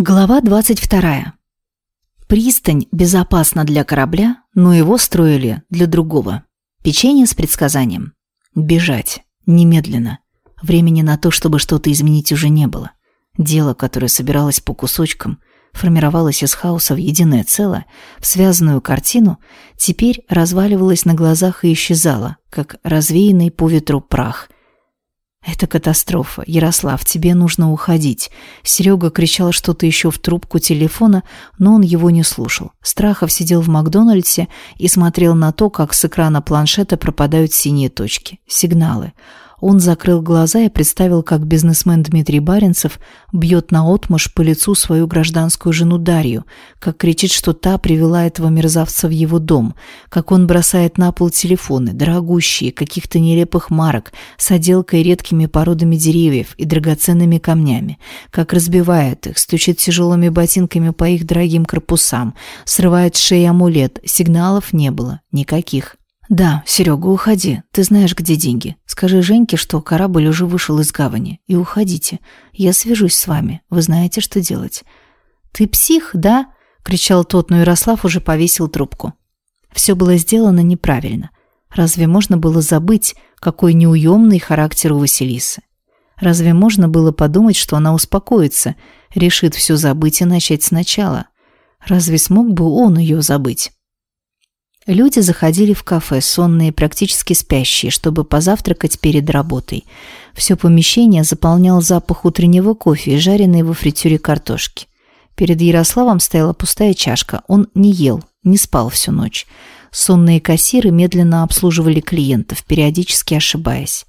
Глава 22. Пристань безопасна для корабля, но его строили для другого. Печенье с предсказанием. Бежать. Немедленно. Времени на то, чтобы что-то изменить, уже не было. Дело, которое собиралось по кусочкам, формировалось из хаоса в единое целое, в связанную картину, теперь разваливалось на глазах и исчезало, как развеянный по ветру прах – «Это катастрофа. Ярослав, тебе нужно уходить». Серега кричал что-то еще в трубку телефона, но он его не слушал. Страхов сидел в Макдональдсе и смотрел на то, как с экрана планшета пропадают синие точки. Сигналы. Он закрыл глаза и представил, как бизнесмен Дмитрий Баренцев бьет наотмашь по лицу свою гражданскую жену Дарью, как кричит, что та привела этого мерзавца в его дом, как он бросает на пол телефоны, дорогущие, каких-то нелепых марок, с отделкой редкими породами деревьев и драгоценными камнями, как разбивает их, стучит тяжелыми ботинками по их дорогим корпусам, срывает с шеи амулет, сигналов не было, никаких. «Да, Серега, уходи. Ты знаешь, где деньги. Скажи Женьке, что корабль уже вышел из гавани. И уходите. Я свяжусь с вами. Вы знаете, что делать». «Ты псих, да?» — кричал тот, но Ярослав уже повесил трубку. Все было сделано неправильно. Разве можно было забыть, какой неуемный характер у Василисы? Разве можно было подумать, что она успокоится, решит все забыть и начать сначала? Разве смог бы он ее забыть? Люди заходили в кафе, сонные, практически спящие, чтобы позавтракать перед работой. Все помещение заполнял запах утреннего кофе и жареной во фритюре картошки. Перед Ярославом стояла пустая чашка. Он не ел, не спал всю ночь. Сонные кассиры медленно обслуживали клиентов, периодически ошибаясь.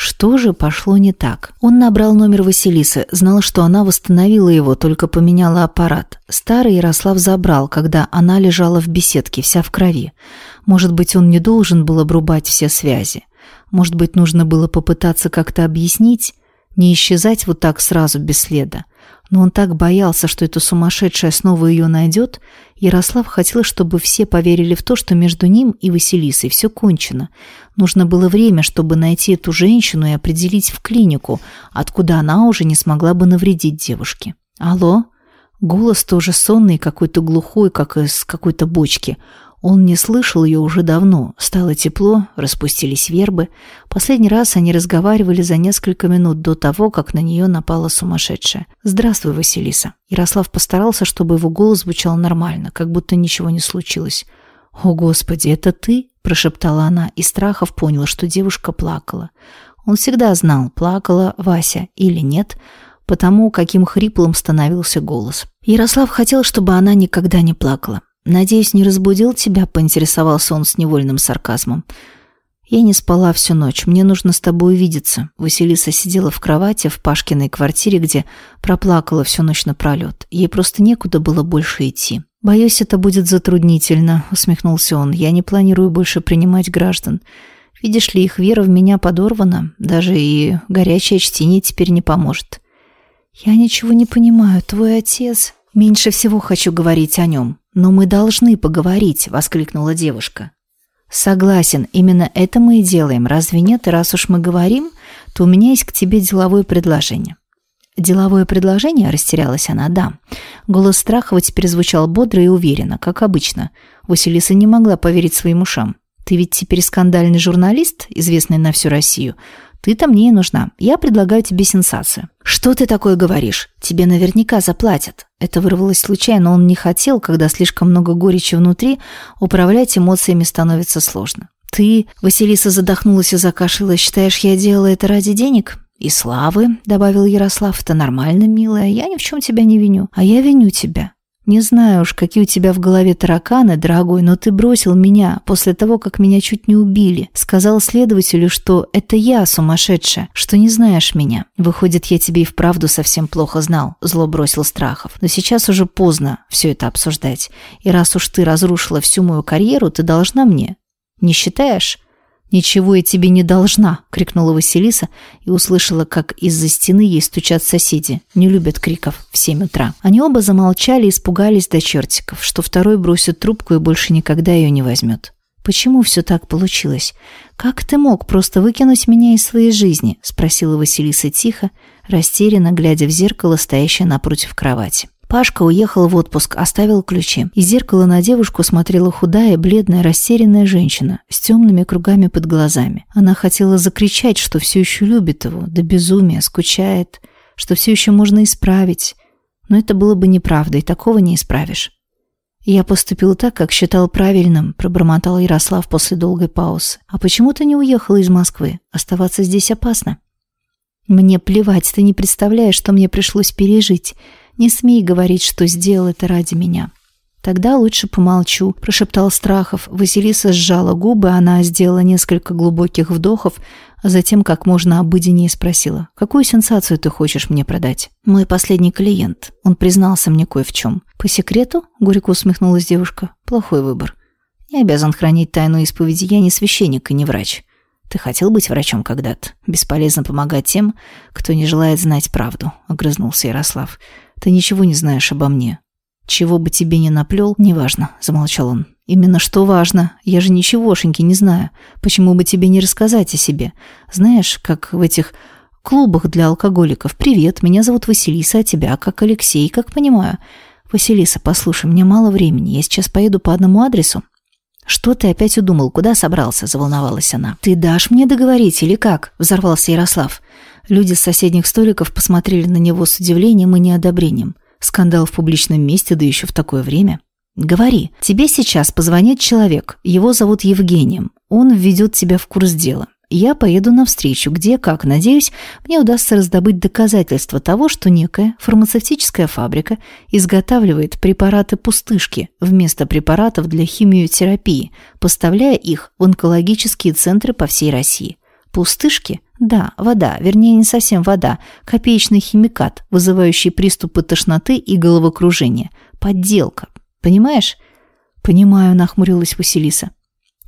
Что же пошло не так? Он набрал номер Василисы, знал, что она восстановила его, только поменяла аппарат. Старый Ярослав забрал, когда она лежала в беседке, вся в крови. Может быть, он не должен был обрубать все связи. Может быть, нужно было попытаться как-то объяснить, не исчезать вот так сразу без следа. Но он так боялся, что эта сумасшедшая снова ее найдет. Ярослав хотел, чтобы все поверили в то, что между ним и Василисой все кончено. Нужно было время, чтобы найти эту женщину и определить в клинику, откуда она уже не смогла бы навредить девушке. «Алло?» Голос тоже сонный, какой-то глухой, как из какой-то бочки. Он не слышал ее уже давно. Стало тепло, распустились вербы. Последний раз они разговаривали за несколько минут до того, как на нее напала сумасшедшая. «Здравствуй, Василиса». Ярослав постарался, чтобы его голос звучал нормально, как будто ничего не случилось. «О, Господи, это ты?» – прошептала она, и Страхов понял, что девушка плакала. Он всегда знал, плакала Вася или нет, потому каким хриплым становился голос. Ярослав хотел, чтобы она никогда не плакала. «Надеюсь, не разбудил тебя?» – поинтересовался он с невольным сарказмом. «Я не спала всю ночь. Мне нужно с тобой увидеться». Василиса сидела в кровати в Пашкиной квартире, где проплакала всю ночь напролет. Ей просто некуда было больше идти. «Боюсь, это будет затруднительно», – усмехнулся он. «Я не планирую больше принимать граждан. Видишь ли, их вера в меня подорвана. Даже и горячее чтение теперь не поможет». «Я ничего не понимаю. Твой отец...» «Меньше всего хочу говорить о нем. «Но мы должны поговорить», — воскликнула девушка. «Согласен, именно это мы и делаем. Разве нет? И раз уж мы говорим, то у меня есть к тебе деловое предложение». «Деловое предложение?» – растерялась она. «Да». Голос Страхова теперь звучал бодро и уверенно, как обычно. Василиса не могла поверить своим ушам. «Ты ведь теперь скандальный журналист, известный на всю Россию. Ты-то мне и нужна. Я предлагаю тебе сенсацию». «Что ты такое говоришь? Тебе наверняка заплатят». Это вырвалось случайно, он не хотел, когда слишком много горечи внутри, управлять эмоциями становится сложно. «Ты...» — Василиса задохнулась и закашлялась. «Считаешь, я делала это ради денег?» «И славы», — добавил Ярослав, — «это нормально, милая, я ни в чем тебя не виню, а я виню тебя. Не знаю уж, какие у тебя в голове тараканы, дорогой, но ты бросил меня после того, как меня чуть не убили. Сказал следователю, что это я сумасшедшая, что не знаешь меня. Выходит, я тебе и вправду совсем плохо знал, зло бросил Страхов. Но сейчас уже поздно все это обсуждать. И раз уж ты разрушила всю мою карьеру, ты должна мне. Не считаешь? «Ничего я тебе не должна!» — крикнула Василиса и услышала, как из-за стены ей стучат соседи. Не любят криков в семь утра. Они оба замолчали и испугались до чертиков, что второй бросит трубку и больше никогда ее не возьмет. «Почему все так получилось? Как ты мог просто выкинуть меня из своей жизни?» — спросила Василиса тихо, растерянно глядя в зеркало, стоящее напротив кровати. Пашка уехал в отпуск, оставил ключи. Из зеркала на девушку смотрела худая, бледная, растерянная женщина с темными кругами под глазами. Она хотела закричать, что все еще любит его, до безумия, скучает, что все еще можно исправить. Но это было бы неправдой, такого не исправишь. «Я поступил так, как считал правильным», – пробормотал Ярослав после долгой паузы. «А почему ты не уехала из Москвы? Оставаться здесь опасно». «Мне плевать, ты не представляешь, что мне пришлось пережить. Не смей говорить, что сделал это ради меня». «Тогда лучше помолчу», – прошептал Страхов. Василиса сжала губы, она сделала несколько глубоких вдохов, а затем как можно обыденнее спросила. «Какую сенсацию ты хочешь мне продать?» «Мой последний клиент. Он признался мне кое в чем». «По секрету?» – горько усмехнулась девушка. «Плохой выбор. Я обязан хранить тайну исповеди. Я не священник и не врач. Ты хотел быть врачом когда-то? Бесполезно помогать тем, кто не желает знать правду», – огрызнулся Ярослав. «Ты ничего не знаешь обо мне. «Чего бы тебе ни наплел, неважно», — замолчал он. «Именно что важно. Я же ничегошеньки не знаю. Почему бы тебе не рассказать о себе? Знаешь, как в этих клубах для алкоголиков. Привет, меня зовут Василиса, а тебя как Алексей, как понимаю. Василиса, послушай, мне мало времени. Я сейчас поеду по одному адресу. «Что ты опять удумал? Куда собрался?» – заволновалась она. «Ты дашь мне договорить или как?» – взорвался Ярослав. Люди с соседних столиков посмотрели на него с удивлением и неодобрением. Скандал в публичном месте, да еще в такое время. Говори, тебе сейчас позвонит человек, его зовут Евгением. Он введет тебя в курс дела. Я поеду навстречу, где, как надеюсь, мне удастся раздобыть доказательства того, что некая фармацевтическая фабрика изготавливает препараты-пустышки вместо препаратов для химиотерапии, поставляя их в онкологические центры по всей России. Пустышки да, вода, вернее, не совсем вода, копеечный химикат, вызывающий приступы тошноты и головокружения. Подделка. Понимаешь? Понимаю, нахмурилась Василиса.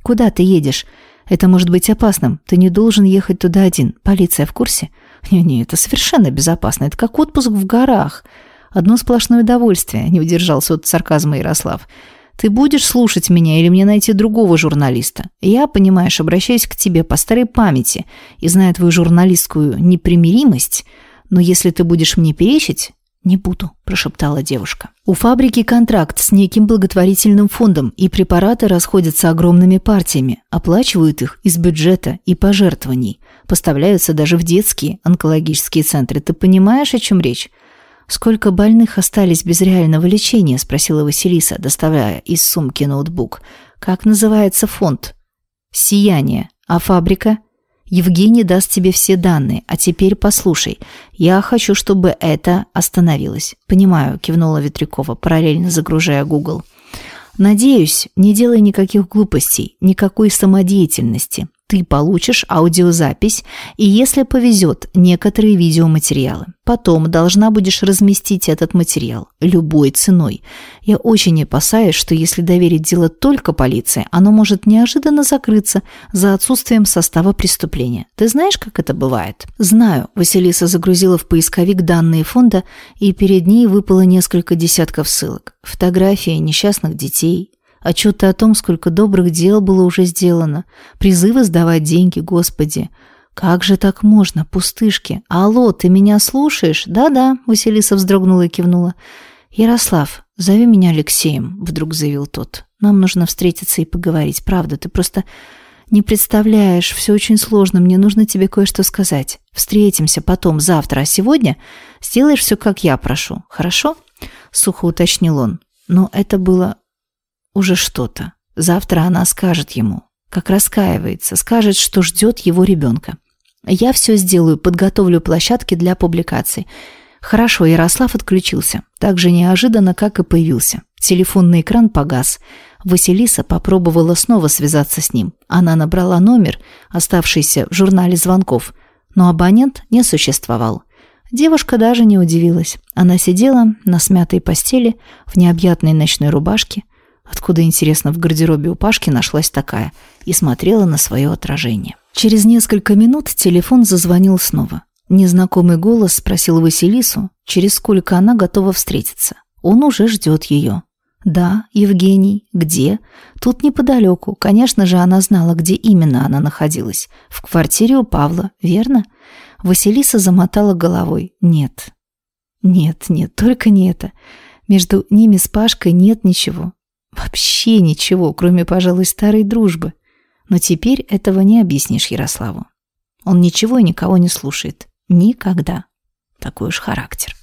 Куда ты едешь? Это может быть опасным. Ты не должен ехать туда один. Полиция в курсе? Не-не, это совершенно безопасно. Это как отпуск в горах. Одно сплошное удовольствие, не удержался от сарказма Ярослав. Ты будешь слушать меня или мне найти другого журналиста? Я, понимаешь, обращаюсь к тебе по старой памяти и зная твою журналистскую непримиримость, но если ты будешь мне перечить, «Не буду», – прошептала девушка. «У фабрики контракт с неким благотворительным фондом, и препараты расходятся огромными партиями, оплачивают их из бюджета и пожертвований, поставляются даже в детские онкологические центры. Ты понимаешь, о чем речь? «Сколько больных остались без реального лечения?» – спросила Василиса, доставляя из сумки ноутбук. «Как называется фонд?» «Сияние. А фабрика?» «Евгений даст тебе все данные. А теперь послушай. Я хочу, чтобы это остановилось». «Понимаю», – кивнула Ветрякова, параллельно загружая Google. «Надеюсь, не делай никаких глупостей, никакой самодеятельности ты получишь аудиозапись и, если повезет, некоторые видеоматериалы. Потом должна будешь разместить этот материал любой ценой. Я очень опасаюсь, что если доверить дело только полиции, оно может неожиданно закрыться за отсутствием состава преступления. Ты знаешь, как это бывает? Знаю. Василиса загрузила в поисковик данные фонда, и перед ней выпало несколько десятков ссылок. Фотографии несчастных детей, Отчеты о том, сколько добрых дел было уже сделано. Призывы сдавать деньги, Господи. Как же так можно, пустышки? Алло, ты меня слушаешь? Да-да, Василиса вздрогнула и кивнула. Ярослав, зови меня Алексеем, вдруг заявил тот. Нам нужно встретиться и поговорить. Правда, ты просто не представляешь, все очень сложно. Мне нужно тебе кое-что сказать. Встретимся потом, завтра, а сегодня сделаешь все, как я прошу. Хорошо? Сухо уточнил он. Но это было уже что-то. Завтра она скажет ему, как раскаивается, скажет, что ждет его ребенка. Я все сделаю, подготовлю площадки для публикаций. Хорошо, Ярослав отключился. Так же неожиданно, как и появился. Телефонный экран погас. Василиса попробовала снова связаться с ним. Она набрала номер, оставшийся в журнале звонков, но абонент не существовал. Девушка даже не удивилась. Она сидела на смятой постели в необъятной ночной рубашке, Откуда, интересно, в гардеробе у Пашки нашлась такая? И смотрела на свое отражение. Через несколько минут телефон зазвонил снова. Незнакомый голос спросил Василису, через сколько она готова встретиться. Он уже ждет ее. «Да, Евгений. Где?» «Тут неподалеку. Конечно же, она знала, где именно она находилась. В квартире у Павла, верно?» Василиса замотала головой. «Нет. Нет, нет, только не это. Между ними с Пашкой нет ничего. Вообще ничего, кроме, пожалуй, старой дружбы. Но теперь этого не объяснишь Ярославу. Он ничего и никого не слушает. Никогда. Такой уж характер.